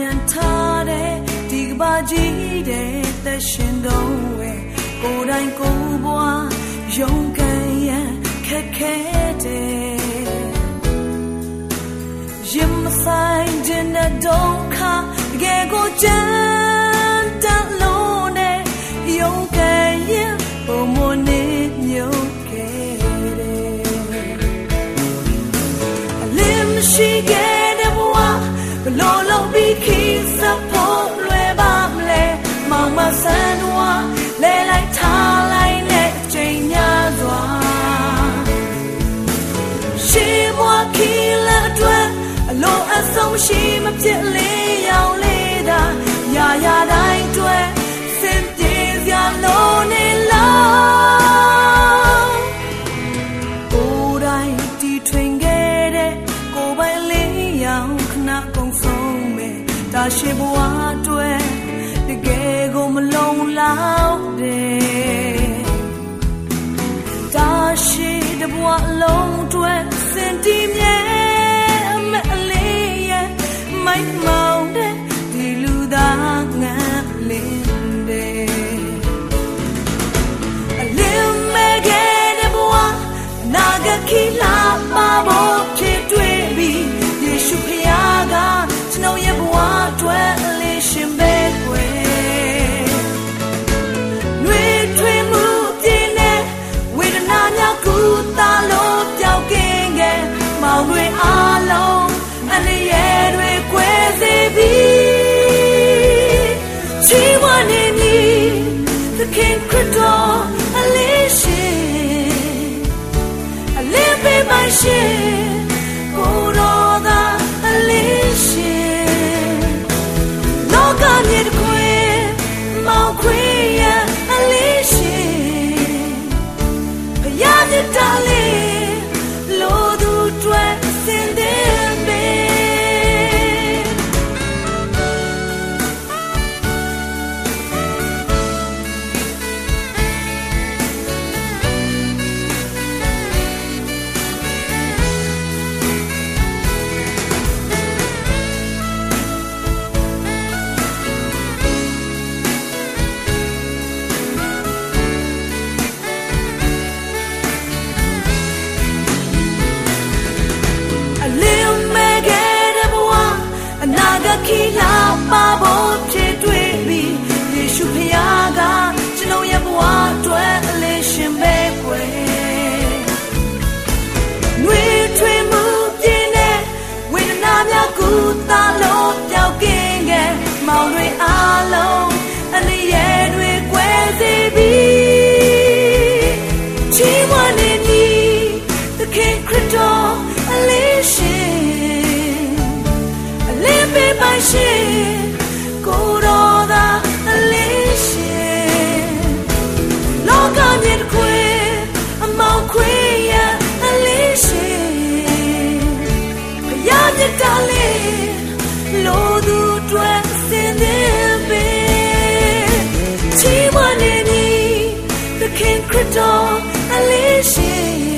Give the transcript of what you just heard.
ယံထားတဲ့ဒီကဘာကြီးတဲ့တရှင်တော့ဝဲကိုယ်တိုင်ကိုယ်ဘွားယုံကံရန်ခက်ခဲတဲ့ရင်မဆိုင်တဲ့ဒုက္ခတကယ်ကိုကြမ်းတမ်းလို့နဲ့ယုံကံရန်ဘုံမနေမြုပ်ခဲ့တယ်အလင်းရှိခဲ့ ရှိမဖြစ်လေးရော ရှိဘဝအတွက်တကယ်ကိုမလုံလောက် shit adore Alishin Alimbe by Shin Kuroda Alishin Logan yet queer တာလေးလိုသူတွေစင်နေပေချီမနေနီသခင်ခရစ်တော်အလေးရှိ